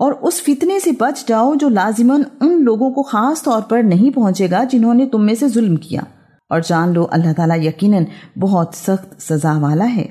और उस फितने से बच जाओ जो लाजिमन उन लोगों को खास तौर पर नहीं पहुंचेगा जिन्होंने तुम में से जुल्म किया। और जान लो, अल्लाह ताला यकीनन बहुत सख्त सजा वाला है।